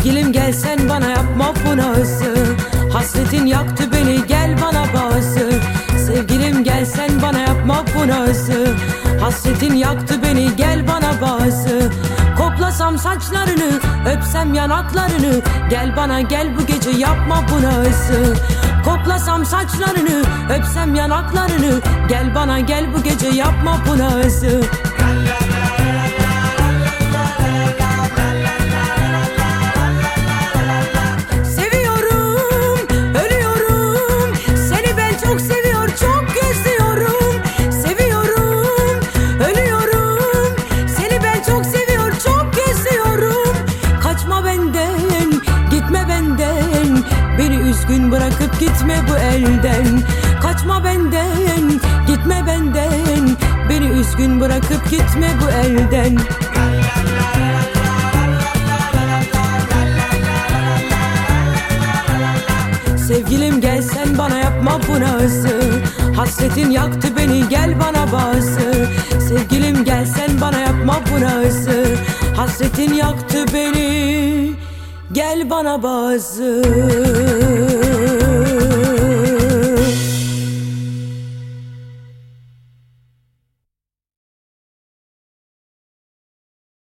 Sevgilim gelsen bana yapma bunası. Hasretin yaktı beni gel bana bağısı. Sevgilim gelsen bana yapma bunası. Hasretin yaktı beni gel bana bağısı. Koklasam saçlarını öpsem yanaklarını. Gel bana gel bu gece yapma bunası. Koklasam saçlarını öpsem yanaklarını. Gel bana gel bu gece yapma bunası. Üzgün bırakıp gitme bu elden. Kaçma benden, gitme benden. Beni üzgün bırakıp gitme bu elden. Sevgilim gel sen bana yapma bu nazı Hasretin yaktı beni gel bana bazı Sevgilim gel sen bana yapma bu nazı Hasretin yaktı beni Gel bana bazı